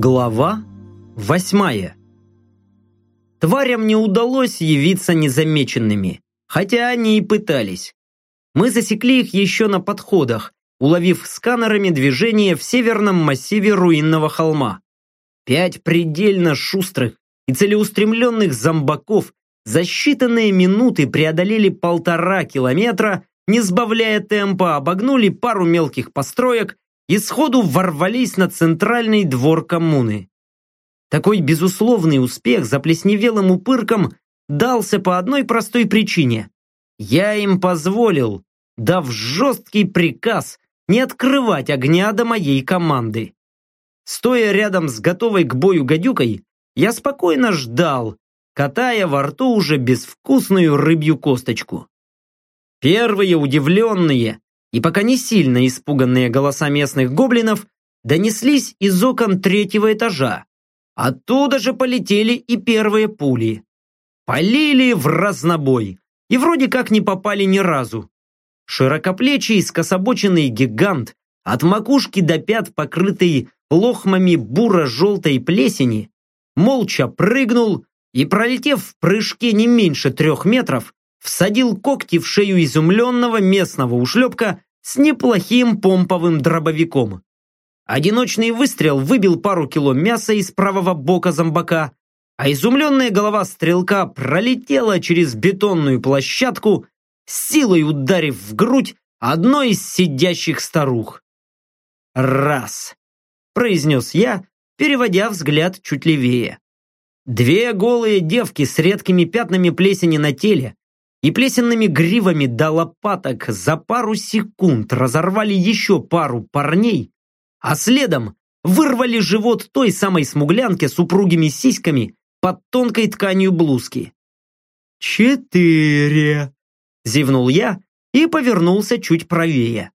Глава восьмая Тварям не удалось явиться незамеченными, хотя они и пытались. Мы засекли их еще на подходах, уловив сканерами движение в северном массиве руинного холма. Пять предельно шустрых и целеустремленных зомбаков за считанные минуты преодолели полтора километра, не сбавляя темпа, обогнули пару мелких построек и сходу ворвались на центральный двор коммуны. Такой безусловный успех за плесневелым упырком дался по одной простой причине. Я им позволил, дав жесткий приказ не открывать огня до моей команды. Стоя рядом с готовой к бою гадюкой, я спокойно ждал, катая во рту уже безвкусную рыбью косточку. Первые удивленные и пока не сильно испуганные голоса местных гоблинов донеслись из окон третьего этажа. Оттуда же полетели и первые пули. Полили в разнобой и вроде как не попали ни разу. Широкоплечий скособоченный гигант, от макушки до пят покрытый лохмами буро-желтой плесени, молча прыгнул и, пролетев в прыжке не меньше трех метров, всадил когти в шею изумленного местного ушлепка с неплохим помповым дробовиком. Одиночный выстрел выбил пару кило мяса из правого бока зомбака, а изумленная голова стрелка пролетела через бетонную площадку, силой ударив в грудь одной из сидящих старух. «Раз!» – произнес я, переводя взгляд чуть левее. Две голые девки с редкими пятнами плесени на теле и плесенными гривами до лопаток за пару секунд разорвали еще пару парней, а следом вырвали живот той самой смуглянки с упругими сиськами под тонкой тканью блузки. «Четыре!» – зевнул я и повернулся чуть правее.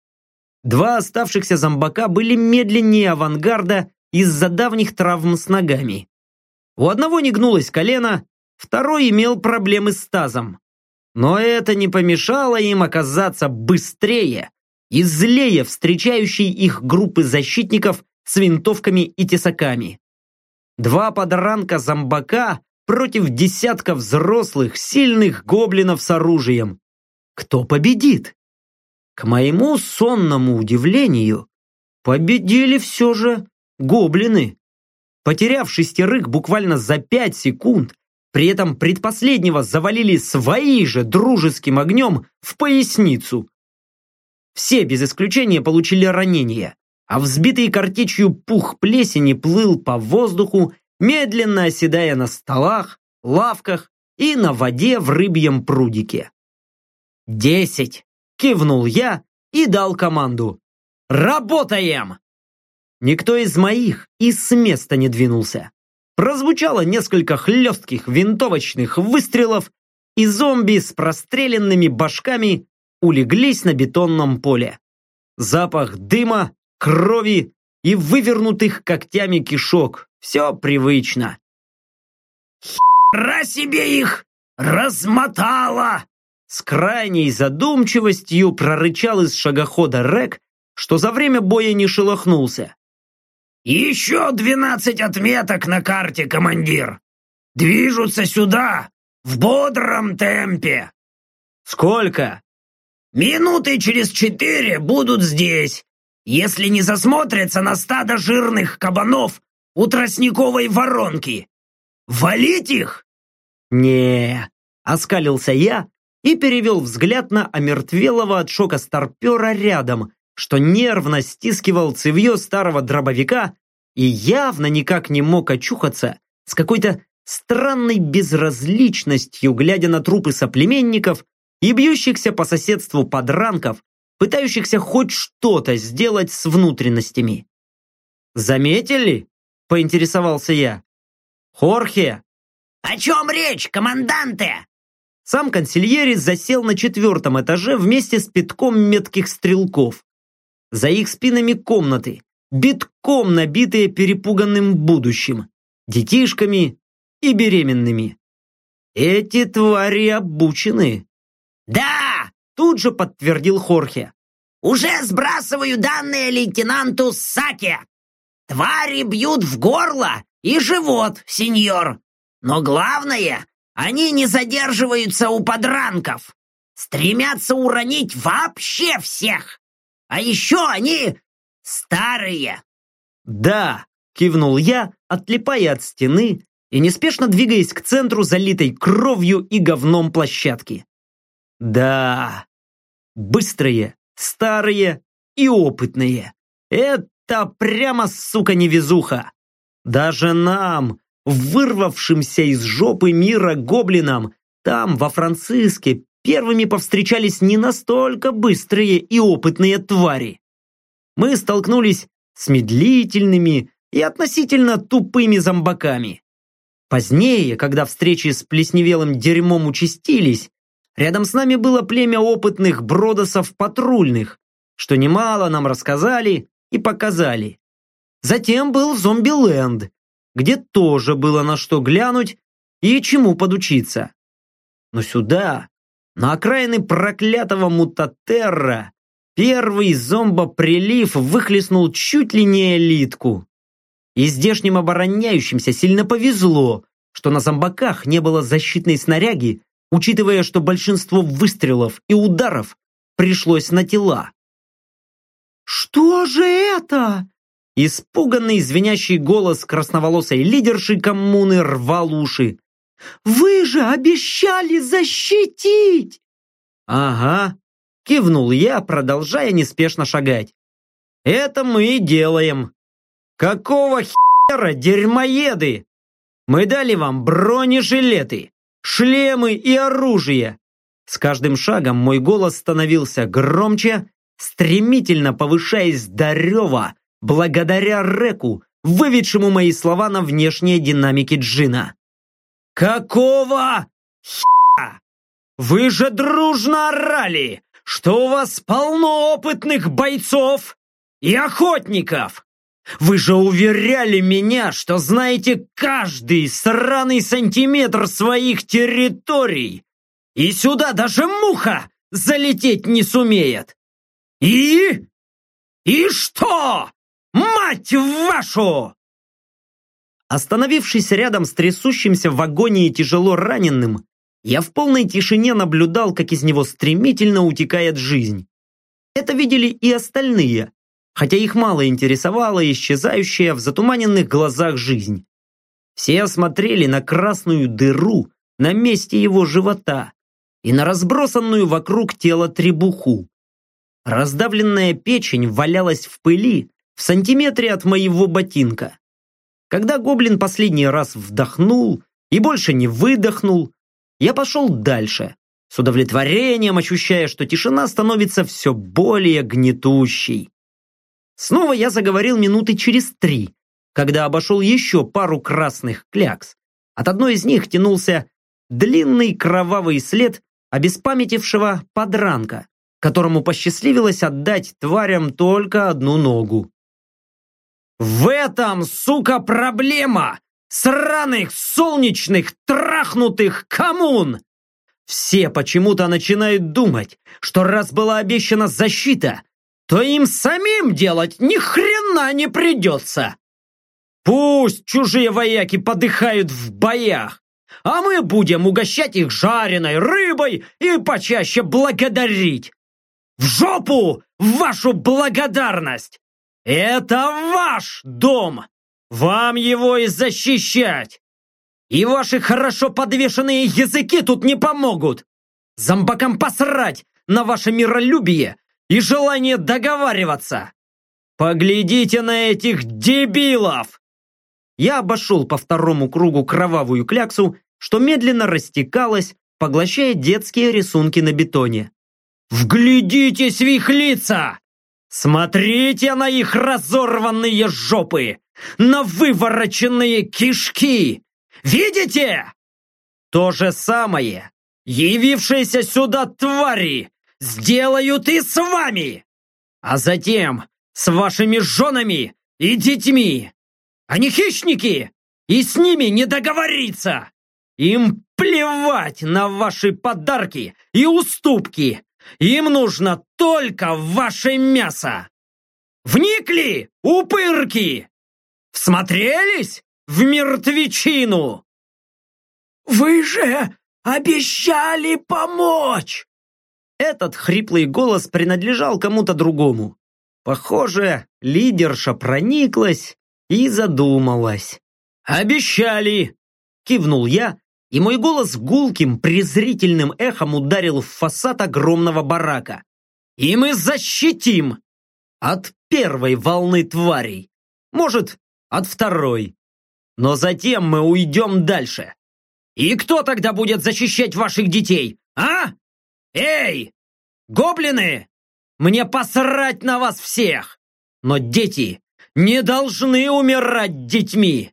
Два оставшихся зомбака были медленнее авангарда из-за давних травм с ногами. У одного не гнулось колено, второй имел проблемы с тазом. Но это не помешало им оказаться быстрее и злее встречающей их группы защитников с винтовками и тесаками. Два подранка зомбака против десятка взрослых, сильных гоблинов с оружием. Кто победит? К моему сонному удивлению, победили все же гоблины. Потеряв шестерых буквально за пять секунд, при этом предпоследнего завалили свои же дружеским огнем в поясницу. Все без исключения получили ранения, а взбитый картечью пух плесени плыл по воздуху, медленно оседая на столах, лавках и на воде в рыбьем прудике. «Десять!» – кивнул я и дал команду. «Работаем!» Никто из моих и с места не двинулся. Прозвучало несколько хлестких винтовочных выстрелов, и зомби с простреленными башками улеглись на бетонном поле. Запах дыма, крови и вывернутых когтями кишок. Все привычно. «Хера себе их! Размотала!» С крайней задумчивостью прорычал из шагохода Рек, что за время боя не шелохнулся. «Еще двенадцать отметок на карте, командир! Движутся сюда, в бодром темпе!» «Сколько?» «Минуты через четыре будут здесь, если не засмотрятся на стадо жирных кабанов у тростниковой воронки. Валить их?» не оскалился я и перевел взгляд на омертвелого от шока старпера рядом, что нервно стискивал цевье старого дробовика и явно никак не мог очухаться с какой-то странной безразличностью, глядя на трупы соплеменников и бьющихся по соседству подранков, пытающихся хоть что-то сделать с внутренностями. «Заметили?» – поинтересовался я. «Хорхе!» «О чем речь, команданте?» Сам консильери засел на четвертом этаже вместе с пятком метких стрелков. За их спинами комнаты, битком набитые перепуганным будущим, детишками и беременными. Эти твари обучены. «Да!» – тут же подтвердил Хорхе. «Уже сбрасываю данные лейтенанту Саке. Твари бьют в горло и живот, сеньор. Но главное, они не задерживаются у подранков. Стремятся уронить вообще всех. А еще они старые. Да, кивнул я, отлипая от стены и неспешно двигаясь к центру залитой кровью и говном площадки. Да, быстрые, старые и опытные. Это прямо, сука, невезуха. Даже нам, вырвавшимся из жопы мира гоблинам, там, во Франциске, первыми повстречались не настолько быстрые и опытные твари. Мы столкнулись с медлительными и относительно тупыми зомбаками. Позднее, когда встречи с плесневелым дерьмом участились, рядом с нами было племя опытных бродосов патрульных, что немало нам рассказали и показали. Затем был Зомби-Ленд, где тоже было на что глянуть и чему подучиться. Но сюда, на окраины проклятого Мутатерра, первый зомбоприлив выхлестнул чуть ли не элитку. И здешним обороняющимся сильно повезло, что на зомбаках не было защитной снаряги, учитывая, что большинство выстрелов и ударов пришлось на тела. «Что же это?» Испуганный, звенящий голос красноволосой лидерши коммуны рвал уши. «Вы же обещали защитить!» «Ага», — кивнул я, продолжая неспешно шагать. «Это мы и делаем. Какого хера, дерьмоеды? Мы дали вам бронежилеты, шлемы и оружие». С каждым шагом мой голос становился громче, стремительно повышаясь до рева, благодаря Реку, выведшему мои слова на внешние динамики Джина. «Какого хера? Вы же дружно орали, что у вас полно опытных бойцов и охотников! Вы же уверяли меня, что знаете каждый сраный сантиметр своих территорий, и сюда даже муха залететь не сумеет! И? И что? Мать вашу! Остановившись рядом с трясущимся в вагоне и тяжело раненым, я в полной тишине наблюдал, как из него стремительно утекает жизнь. Это видели и остальные, хотя их мало интересовала исчезающая в затуманенных глазах жизнь. Все смотрели на красную дыру на месте его живота и на разбросанную вокруг тела требуху. Раздавленная печень валялась в пыли, в сантиметре от моего ботинка. Когда гоблин последний раз вдохнул и больше не выдохнул, я пошел дальше, с удовлетворением ощущая, что тишина становится все более гнетущей. Снова я заговорил минуты через три, когда обошел еще пару красных клякс. От одной из них тянулся длинный кровавый след обеспамятившего подранка, которому посчастливилось отдать тварям только одну ногу. В этом, сука, проблема! Сраных, солнечных, трахнутых коммун! Все почему-то начинают думать, что раз была обещана защита, то им самим делать ни хрена не придется. Пусть чужие вояки подыхают в боях, а мы будем угощать их жареной рыбой и почаще благодарить. В жопу вашу благодарность! Это ваш дом! Вам его и защищать! И ваши хорошо подвешенные языки тут не помогут! Зомбакам посрать на ваше миролюбие и желание договариваться! Поглядите на этих дебилов! Я обошел по второму кругу кровавую кляксу, что медленно растекалась, поглощая детские рисунки на бетоне. «Вглядитесь в их лица! Смотрите на их разорванные жопы! На вывороченные кишки! Видите? То же самое явившиеся сюда твари сделают и с вами! А затем с вашими женами и детьми! Они хищники, и с ними не договориться! Им плевать на ваши подарки и уступки! Им нужно только ваше мясо! Вникли, упырки! Всмотрелись в мертвечину? «Вы же обещали помочь!» Этот хриплый голос принадлежал кому-то другому. Похоже, лидерша прониклась и задумалась. «Обещали!» – кивнул я, и мой голос гулким, презрительным эхом ударил в фасад огромного барака. «И мы защитим! От первой волны тварей! Может, от второй! Но затем мы уйдем дальше! И кто тогда будет защищать ваших детей, а? Эй! Гоблины! Мне посрать на вас всех! Но дети не должны умирать детьми!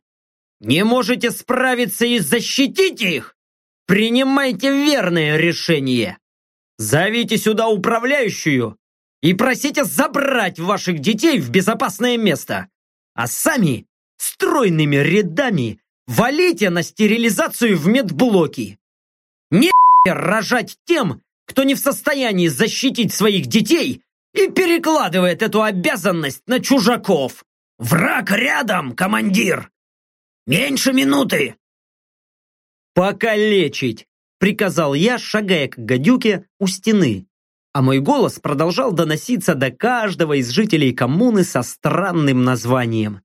Не можете справиться и защитить их? Принимайте верное решение! Зовите сюда управляющую и просите забрать ваших детей в безопасное место, а сами стройными рядами валите на стерилизацию в медблоки. Не рожать тем, кто не в состоянии защитить своих детей и перекладывает эту обязанность на чужаков. Враг рядом, командир! Меньше минуты! Покалечить! Приказал я, шагая к гадюке у стены. А мой голос продолжал доноситься до каждого из жителей коммуны со странным названием.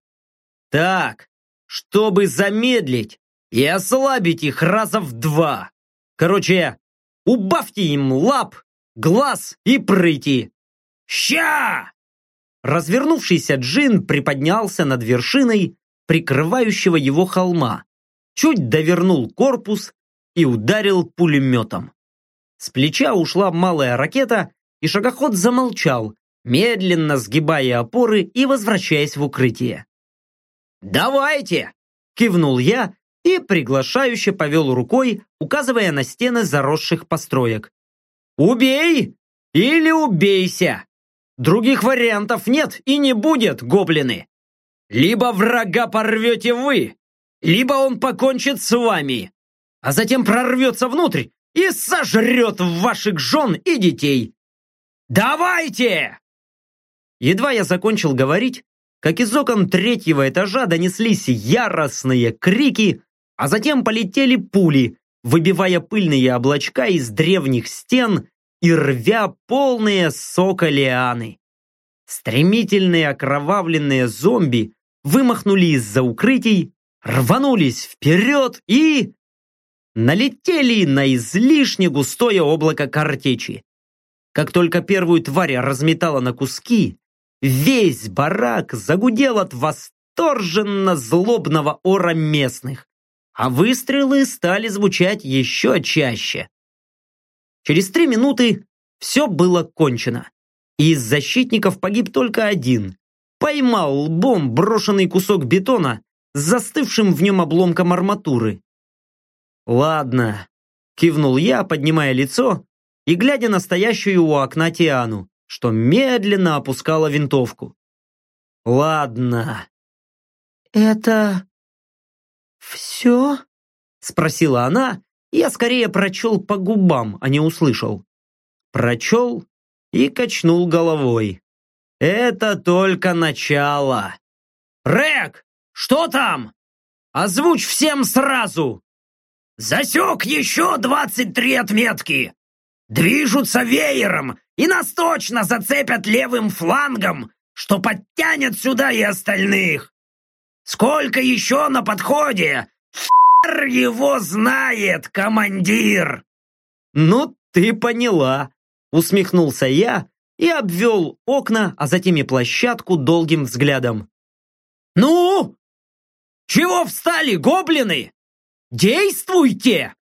Так, чтобы замедлить и ослабить их раза в два. Короче, Убавьте им лап, глаз и прыти. Ща! Развернувшийся джин приподнялся над вершиной, прикрывающего его холма, чуть довернул корпус и ударил пулеметом. С плеча ушла малая ракета, и шагоход замолчал, медленно сгибая опоры и возвращаясь в укрытие. «Давайте!» – кивнул я и приглашающе повел рукой, указывая на стены заросших построек. «Убей! Или убейся! Других вариантов нет и не будет, гоблины! Либо врага порвете вы, либо он покончит с вами, а затем прорвется внутрь и сожрет ваших жен и детей! Давайте!» Едва я закончил говорить, как из окон третьего этажа донеслись яростные крики, а затем полетели пули, выбивая пыльные облачка из древних стен и рвя полные сока лианы. Стремительные окровавленные зомби вымахнули из-за укрытий, рванулись вперед и... налетели на излишне густое облако картечи. Как только первую тварь разметала на куски, весь барак загудел от восторженно злобного ора местных а выстрелы стали звучать еще чаще. Через три минуты все было кончено. И из защитников погиб только один. Поймал лбом брошенный кусок бетона с застывшим в нем обломком арматуры. «Ладно», — кивнул я, поднимая лицо и глядя на стоящую у окна Тиану, что медленно опускала винтовку. «Ладно». «Это «Все?» — спросила она, я скорее прочел по губам, а не услышал. Прочел и качнул головой. «Это только начало!» «Рек, что там?» «Озвучь всем сразу!» «Засек еще двадцать три отметки! Движутся веером и нас точно зацепят левым флангом, что подтянет сюда и остальных! Сколько еще на подходе? Хер его знает, командир!» «Ну, ты поняла!» Усмехнулся я и обвел окна, а затем и площадку долгим взглядом. «Ну? Чего встали, гоблины? Действуйте!»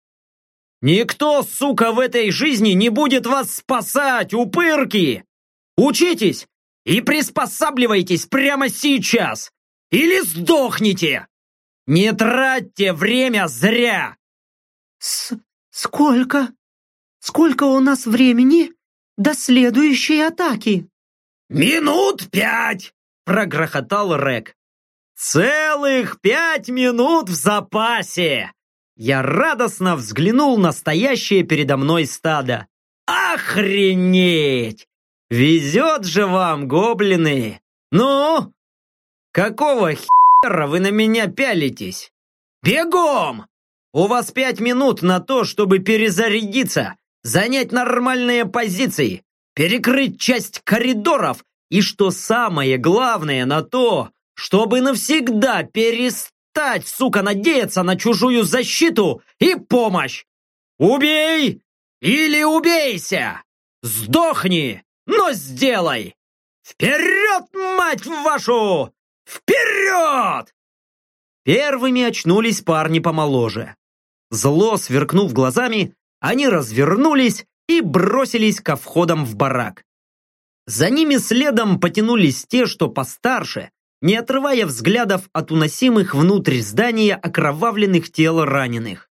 «Никто, сука, в этой жизни не будет вас спасать, упырки! Учитесь и приспосабливайтесь прямо сейчас! Или сдохните! Не тратьте время зря!» С «Сколько? Сколько у нас времени до следующей атаки?» «Минут пять!» — прогрохотал Рек. «Целых пять минут в запасе!» Я радостно взглянул на стоящее передо мной стадо. «Охренеть! Везет же вам, гоблины! Ну, Какого хера вы на меня пялитесь? Бегом! У вас пять минут на то, чтобы перезарядиться, занять нормальные позиции, перекрыть часть коридоров и, что самое главное, на то, чтобы навсегда перестать, сука, надеяться на чужую защиту и помощь. Убей или убейся! Сдохни, но сделай! Вперед, мать вашу! Вперед! Первыми очнулись парни помоложе. Зло сверкнув глазами, они развернулись и бросились ко входам в барак. За ними следом потянулись те, что постарше, не отрывая взглядов от уносимых внутрь здания окровавленных тел раненых.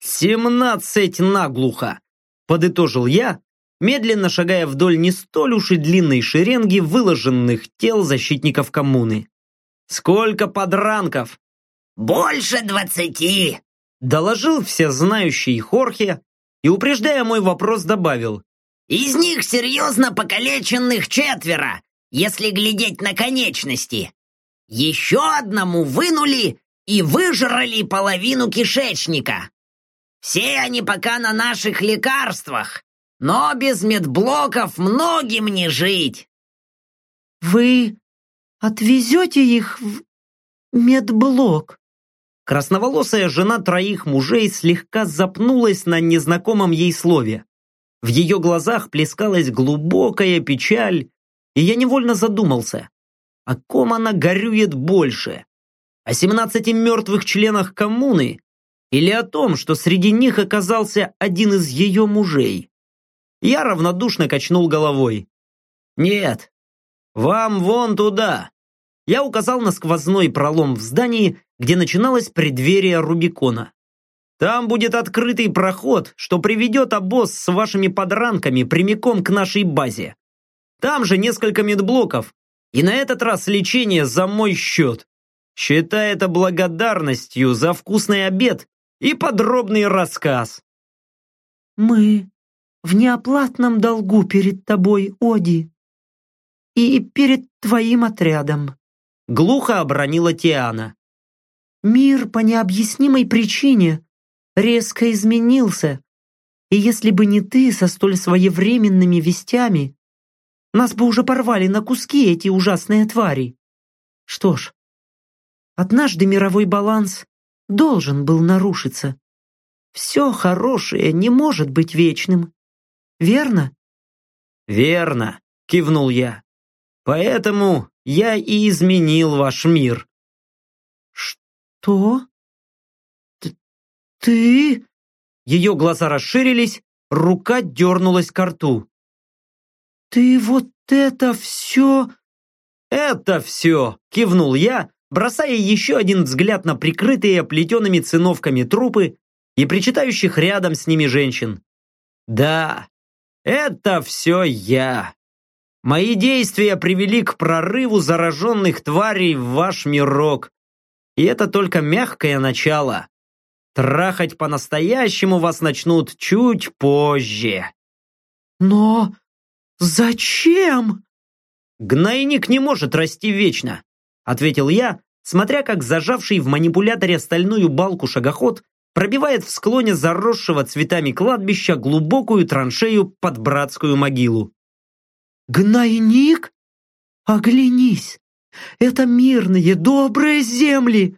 «Семнадцать наглухо!» – подытожил я, медленно шагая вдоль не столь уж и длинной шеренги выложенных тел защитников коммуны. «Сколько подранков!» «Больше двадцати!» – доложил всезнающий Хорхе и, упреждая мой вопрос, добавил. «Из них серьезно покалеченных четверо, если глядеть на конечности. Еще одному вынули и выжрали половину кишечника. Все они пока на наших лекарствах, но без медблоков многим не жить. Вы отвезете их в медблок? Красноволосая жена троих мужей слегка запнулась на незнакомом ей слове. В ее глазах плескалась глубокая печаль, и я невольно задумался, о ком она горюет больше? О семнадцати мертвых членах коммуны или о том, что среди них оказался один из ее мужей? Я равнодушно качнул головой. «Нет, вам вон туда!» Я указал на сквозной пролом в здании, где начиналось преддверие Рубикона. «Там будет открытый проход, что приведет обоз с вашими подранками прямиком к нашей базе. Там же несколько медблоков, и на этот раз лечение за мой счет. Считай это благодарностью за вкусный обед и подробный рассказ». «Мы в неоплатном долгу перед тобой, Оди, и перед твоим отрядом», — глухо обронила Тиана. «Мир по необъяснимой причине резко изменился, и если бы не ты со столь своевременными вестями, нас бы уже порвали на куски эти ужасные твари. Что ж, однажды мировой баланс должен был нарушиться. Все хорошее не может быть вечным. Верно? Верно, кивнул я. Поэтому я и изменил ваш мир. Что? Ты? Ее глаза расширились, рука дернулась к рту. Ты вот это все... Это все, кивнул я, бросая еще один взгляд на прикрытые плетеными циновками трупы и причитающих рядом с ними женщин. Да, это все я. Мои действия привели к прорыву зараженных тварей в ваш мирок. И это только мягкое начало. Трахать по-настоящему вас начнут чуть позже. Но зачем? Гнойник не может расти вечно, ответил я, смотря как зажавший в манипуляторе стальную балку шагоход пробивает в склоне заросшего цветами кладбища глубокую траншею под братскую могилу. «Гнойник? Оглянись! Это мирные, добрые земли!»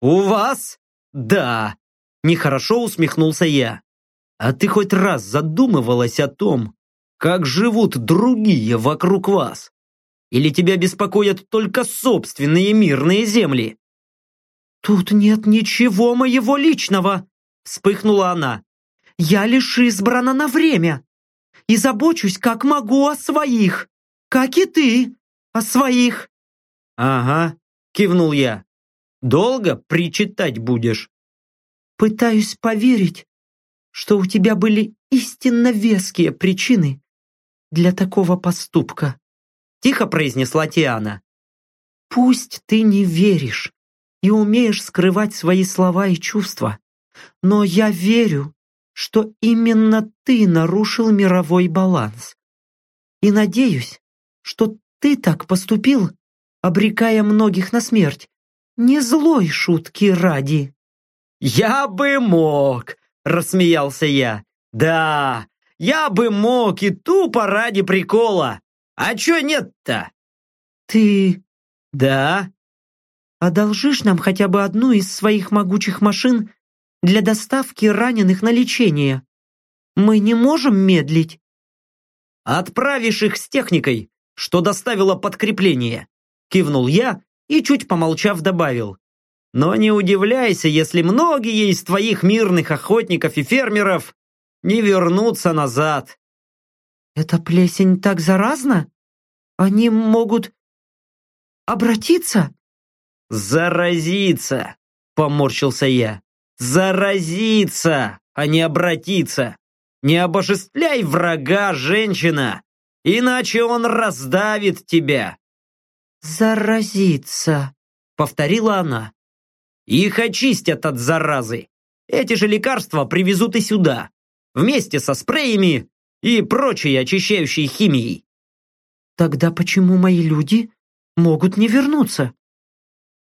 «У вас? Да!» Нехорошо усмехнулся я. «А ты хоть раз задумывалась о том, как живут другие вокруг вас? Или тебя беспокоят только собственные мирные земли?» «Тут нет ничего моего личного!» Вспыхнула она. «Я лишь избрана на время и забочусь, как могу, о своих, как и ты о своих». «Ага», кивнул я. «Долго причитать будешь?» «Пытаюсь поверить, что у тебя были истинно веские причины для такого поступка», тихо произнесла Тиана. «Пусть ты не веришь, и умеешь скрывать свои слова и чувства. Но я верю, что именно ты нарушил мировой баланс. И надеюсь, что ты так поступил, обрекая многих на смерть, не злой шутки ради». «Я бы мог!» – рассмеялся я. «Да, я бы мог и тупо ради прикола. А чё нет-то?» «Ты...» «Да?» «Одолжишь нам хотя бы одну из своих могучих машин для доставки раненых на лечение? Мы не можем медлить». «Отправишь их с техникой, что доставило подкрепление», кивнул я и, чуть помолчав, добавил. «Но не удивляйся, если многие из твоих мирных охотников и фермеров не вернутся назад». «Эта плесень так заразна? Они могут обратиться?» «Заразиться!» — поморщился я. «Заразиться, а не обратиться! Не обожествляй врага, женщина, иначе он раздавит тебя!» «Заразиться!» — повторила она. «Их очистят от заразы. Эти же лекарства привезут и сюда, вместе со спреями и прочей очищающей химией». «Тогда почему мои люди могут не вернуться?»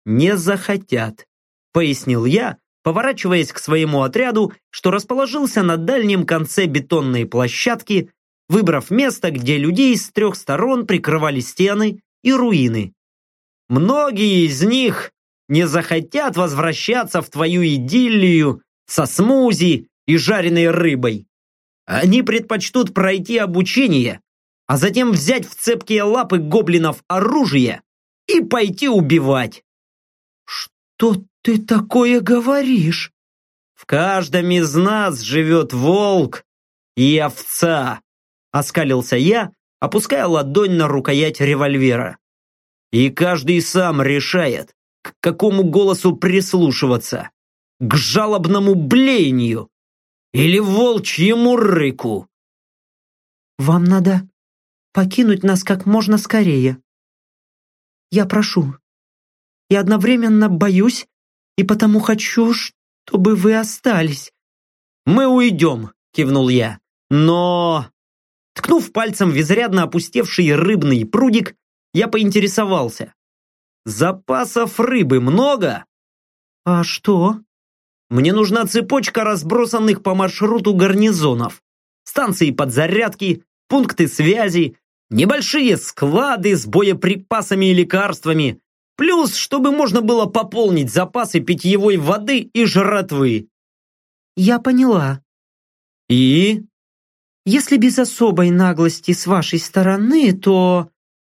«Не захотят», — пояснил я, поворачиваясь к своему отряду, что расположился на дальнем конце бетонной площадки, выбрав место, где людей с трех сторон прикрывали стены и руины. Многие из них не захотят возвращаться в твою идиллию со смузи и жареной рыбой. Они предпочтут пройти обучение, а затем взять в цепкие лапы гоблинов оружие и пойти убивать. «Что ты такое говоришь?» «В каждом из нас живет волк и овца», — оскалился я, опуская ладонь на рукоять револьвера. «И каждый сам решает, к какому голосу прислушиваться, к жалобному блению или волчьему рыку». «Вам надо покинуть нас как можно скорее. Я прошу, и одновременно боюсь, и потому хочу, чтобы вы остались». «Мы уйдем», — кивнул я. «Но...» Ткнув пальцем в изрядно опустевший рыбный прудик, я поинтересовался. «Запасов рыбы много?» «А что?» «Мне нужна цепочка разбросанных по маршруту гарнизонов, станции подзарядки, пункты связи, небольшие склады с боеприпасами и лекарствами, Плюс, чтобы можно было пополнить запасы питьевой воды и жратвы. Я поняла. И? Если без особой наглости с вашей стороны, то...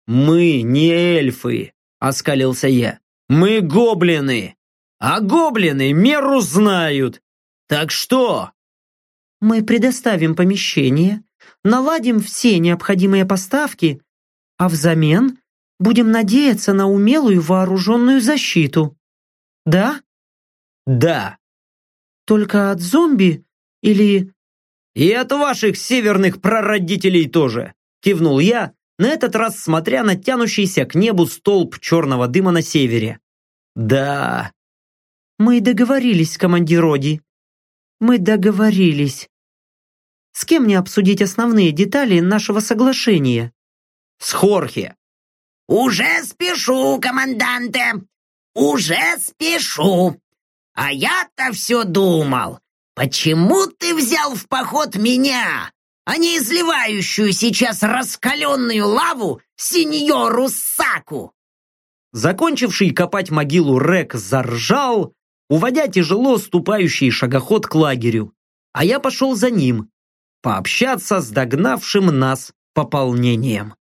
Мы не эльфы, оскалился я. Мы гоблины. А гоблины меру знают. Так что? Мы предоставим помещение, наладим все необходимые поставки, а взамен Будем надеяться на умелую вооруженную защиту. Да? Да. Только от зомби или... И от ваших северных прародителей тоже, кивнул я, на этот раз смотря на тянущийся к небу столб черного дыма на севере. Да. Мы договорились, командир Оди. Мы договорились. С кем мне обсудить основные детали нашего соглашения? С Хорхе. «Уже спешу, команданте! Уже спешу! А я-то все думал, почему ты взял в поход меня, а не изливающую сейчас раскаленную лаву сеньору Саку?» Закончивший копать могилу Рек заржал, уводя тяжело ступающий шагоход к лагерю, а я пошел за ним, пообщаться с догнавшим нас пополнением.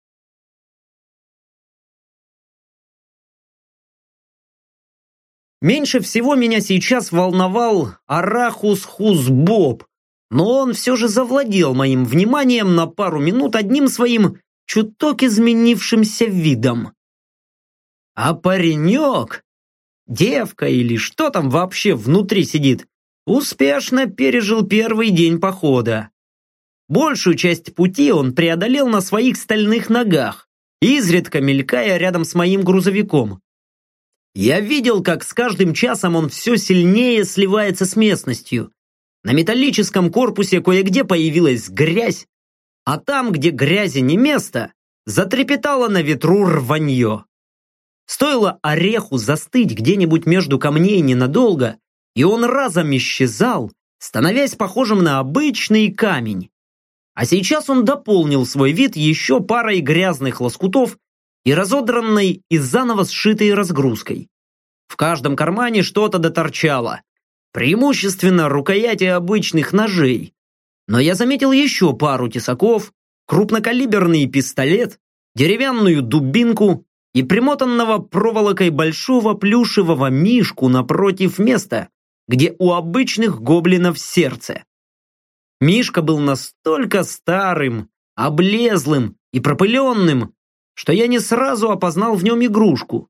Меньше всего меня сейчас волновал Арахус Хузбоб, но он все же завладел моим вниманием на пару минут одним своим чуток изменившимся видом. А паренек, девка или что там вообще внутри сидит, успешно пережил первый день похода. Большую часть пути он преодолел на своих стальных ногах, изредка мелькая рядом с моим грузовиком. Я видел, как с каждым часом он все сильнее сливается с местностью. На металлическом корпусе кое-где появилась грязь, а там, где грязи не место, затрепетало на ветру рванье. Стоило ореху застыть где-нибудь между камней ненадолго, и он разом исчезал, становясь похожим на обычный камень. А сейчас он дополнил свой вид еще парой грязных лоскутов и разодранной и заново сшитой разгрузкой. В каждом кармане что-то доторчало, преимущественно рукояти обычных ножей. Но я заметил еще пару тесаков, крупнокалиберный пистолет, деревянную дубинку и примотанного проволокой большого плюшевого мишку напротив места, где у обычных гоблинов сердце. Мишка был настолько старым, облезлым и пропыленным, что я не сразу опознал в нем игрушку,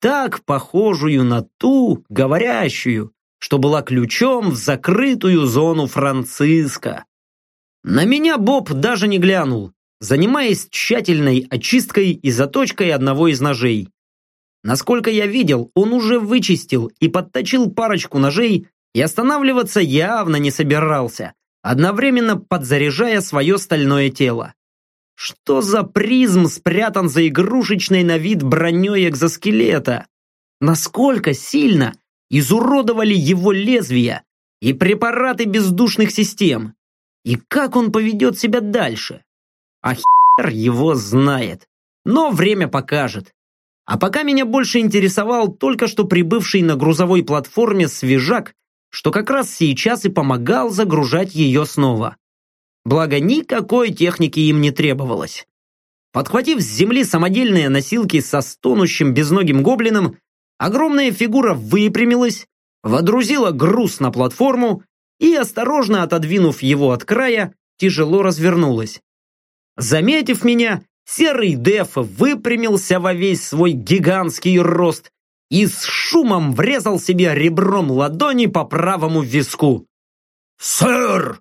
так похожую на ту, говорящую, что была ключом в закрытую зону Франциска. На меня Боб даже не глянул, занимаясь тщательной очисткой и заточкой одного из ножей. Насколько я видел, он уже вычистил и подточил парочку ножей и останавливаться явно не собирался, одновременно подзаряжая свое стальное тело. Что за призм спрятан за игрушечной на вид броней экзоскелета? Насколько сильно изуродовали его лезвия и препараты бездушных систем? И как он поведет себя дальше? А хер его знает. Но время покажет. А пока меня больше интересовал только что прибывший на грузовой платформе свежак, что как раз сейчас и помогал загружать ее снова. Благо, никакой техники им не требовалось. Подхватив с земли самодельные носилки со стонущим безногим гоблином, огромная фигура выпрямилась, водрузила груз на платформу и, осторожно отодвинув его от края, тяжело развернулась. Заметив меня, серый деф выпрямился во весь свой гигантский рост и с шумом врезал себе ребром ладони по правому виску. «Сэр!»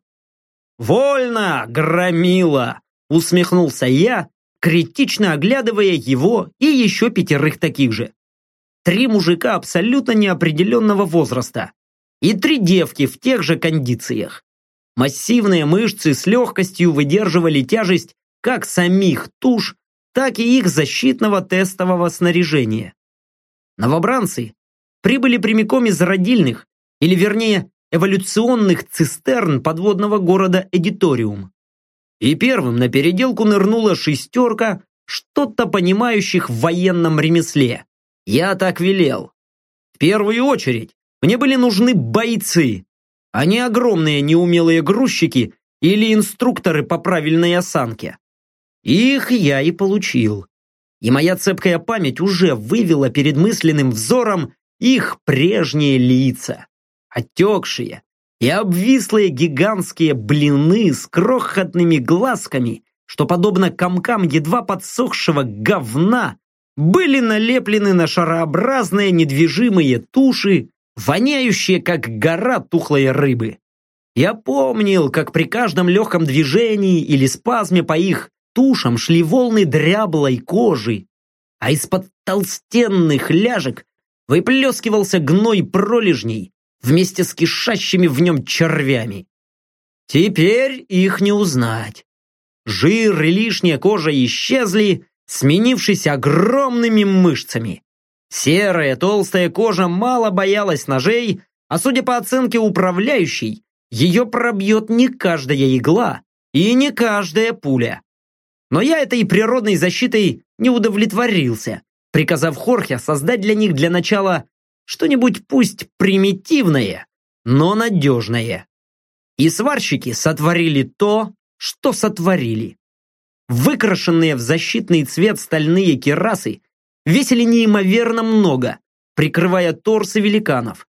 «Вольно, громила!» усмехнулся я, критично оглядывая его и еще пятерых таких же. Три мужика абсолютно неопределенного возраста и три девки в тех же кондициях. Массивные мышцы с легкостью выдерживали тяжесть как самих туш, так и их защитного тестового снаряжения. Новобранцы прибыли прямиком из родильных, или вернее, эволюционных цистерн подводного города Эдиториум. И первым на переделку нырнула шестерка что-то понимающих в военном ремесле. Я так велел. В первую очередь мне были нужны бойцы, а не огромные неумелые грузчики или инструкторы по правильной осанке. Их я и получил. И моя цепкая память уже вывела перед мысленным взором их прежние лица. Отекшие и обвислые гигантские блины с крохотными глазками, что, подобно комкам едва подсохшего говна, были налеплены на шарообразные недвижимые туши, воняющие, как гора тухлой рыбы. Я помнил, как при каждом легком движении или спазме по их тушам шли волны дряблой кожи, а из-под толстенных ляжек выплескивался гной пролежней вместе с кишащими в нем червями. Теперь их не узнать. Жир и лишняя кожа исчезли, сменившись огромными мышцами. Серая толстая кожа мало боялась ножей, а судя по оценке управляющей, ее пробьет не каждая игла и не каждая пуля. Но я этой природной защитой не удовлетворился, приказав Хорхе создать для них для начала что-нибудь пусть примитивное, но надежное. И сварщики сотворили то, что сотворили. Выкрашенные в защитный цвет стальные керасы весили неимоверно много, прикрывая торсы великанов.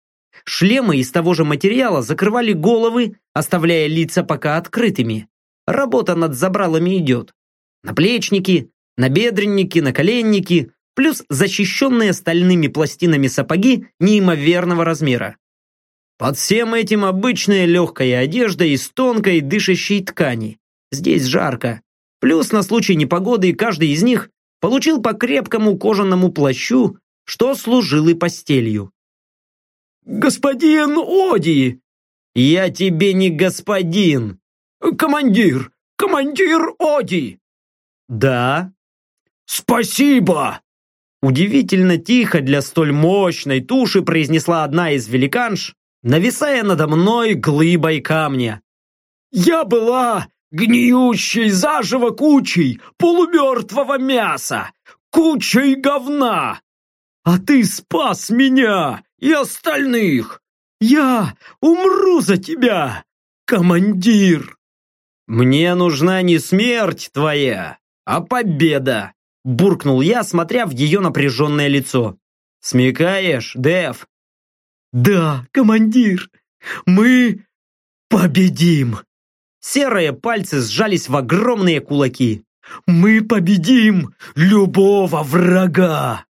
Шлемы из того же материала закрывали головы, оставляя лица пока открытыми. Работа над забралами идет наплечники, набедренники, наколенники, плюс защищенные стальными пластинами сапоги неимоверного размера. Под всем этим обычная легкая одежда из тонкой дышащей ткани. Здесь жарко. Плюс на случай непогоды каждый из них получил по крепкому кожаному плащу, что служил и постелью. «Господин Оди!» «Я тебе не господин!» «Командир! Командир Оди!» «Да?» Спасибо!» Удивительно тихо для столь мощной туши произнесла одна из великанш, нависая надо мной глыбой камня. «Я была гниющей заживо кучей полумертвого мяса, кучей говна! А ты спас меня и остальных! Я умру за тебя, командир!» «Мне нужна не смерть твоя, а победа!» Буркнул я, смотря в ее напряженное лицо. «Смекаешь, Дэв?» «Да, командир, мы победим!» Серые пальцы сжались в огромные кулаки. «Мы победим любого врага!»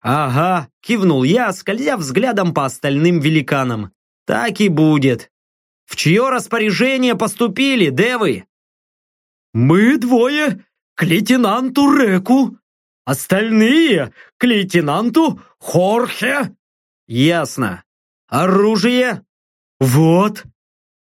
«Ага», — кивнул я, скользя взглядом по остальным великанам. «Так и будет. В чье распоряжение поступили, девы?» «Мы двое к лейтенанту Реку, остальные к лейтенанту Хорхе». «Ясно. Оружие?» «Вот».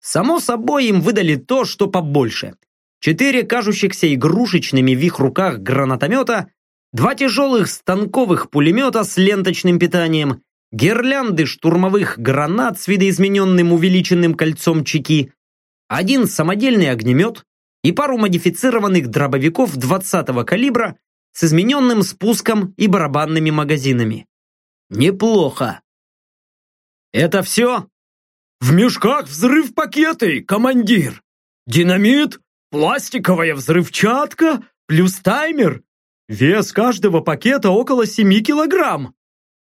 Само собой им выдали то, что побольше. Четыре кажущихся игрушечными в их руках гранатомета, два тяжелых станковых пулемета с ленточным питанием, гирлянды штурмовых гранат с видоизмененным увеличенным кольцом чеки, один самодельный огнемет, и пару модифицированных дробовиков 20-го калибра с измененным спуском и барабанными магазинами. Неплохо. Это все? В мешках взрыв пакеты, командир. Динамит, пластиковая взрывчатка, плюс таймер. Вес каждого пакета около 7 килограмм.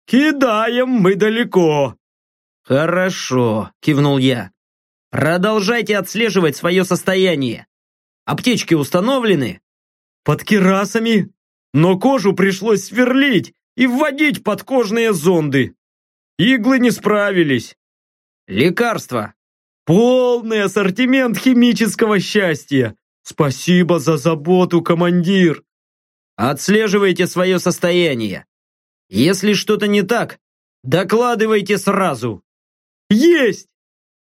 Кидаем мы далеко. Хорошо, кивнул я. Продолжайте отслеживать свое состояние. Аптечки установлены? Под керасами. Но кожу пришлось сверлить и вводить подкожные зонды. Иглы не справились. Лекарства. Полный ассортимент химического счастья. Спасибо за заботу, командир. Отслеживайте свое состояние. Если что-то не так, докладывайте сразу. Есть!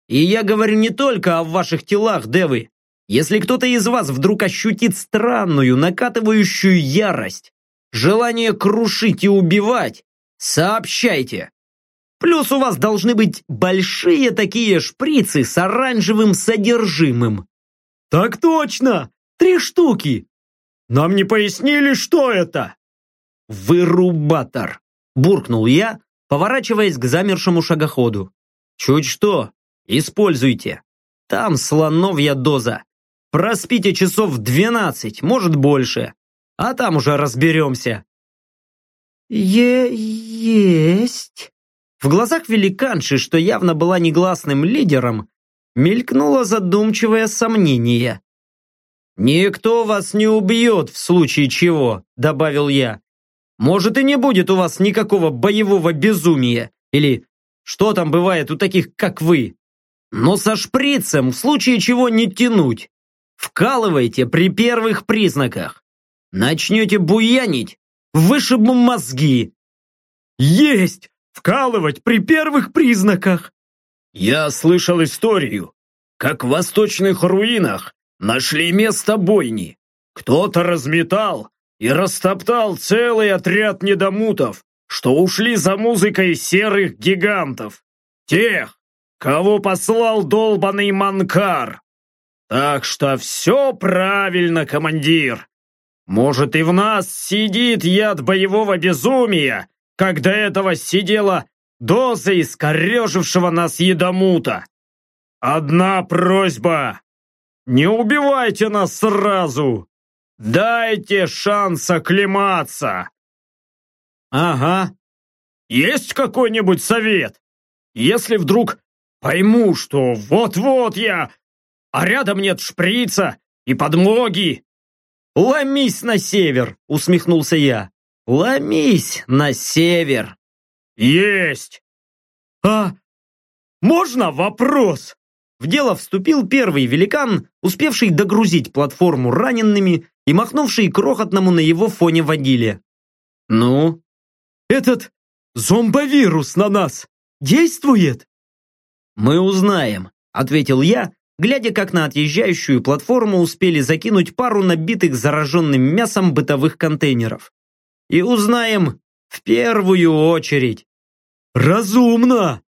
И я говорю не только о ваших телах, девы. Если кто-то из вас вдруг ощутит странную, накатывающую ярость, желание крушить и убивать, сообщайте. Плюс у вас должны быть большие такие шприцы с оранжевым содержимым. Так точно! Три штуки! Нам не пояснили, что это? Вырубатор, буркнул я, поворачиваясь к замершему шагоходу. Чуть что, используйте. Там слоновья доза. Проспите часов двенадцать, может больше. А там уже разберемся. Е-есть. В глазах великанши, что явно была негласным лидером, мелькнуло задумчивое сомнение. «Никто вас не убьет в случае чего», — добавил я. «Может и не будет у вас никакого боевого безумия, или что там бывает у таких, как вы. Но со шприцем в случае чего не тянуть. Вкалывайте при первых признаках. Начнете буянить, вышибу мозги. Есть! Вкалывать при первых признаках! Я слышал историю, как в восточных руинах нашли место бойни. Кто-то разметал и растоптал целый отряд недомутов, что ушли за музыкой серых гигантов. Тех, кого послал долбаный Манкар. Так что все правильно, командир. Может, и в нас сидит яд боевого безумия, как до этого сидела доза искорежившего нас едомута. Одна просьба. Не убивайте нас сразу. Дайте шанс оклематься. Ага. Есть какой-нибудь совет? Если вдруг пойму, что вот-вот я а рядом нет шприца и подмоги. «Ломись на север!» — усмехнулся я. «Ломись на север!» «Есть!» «А можно вопрос?» В дело вступил первый великан, успевший догрузить платформу раненными и махнувший крохотному на его фоне водиле. «Ну?» «Этот зомбовирус на нас действует?» «Мы узнаем», — ответил я, глядя, как на отъезжающую платформу успели закинуть пару набитых зараженным мясом бытовых контейнеров. И узнаем в первую очередь. Разумно!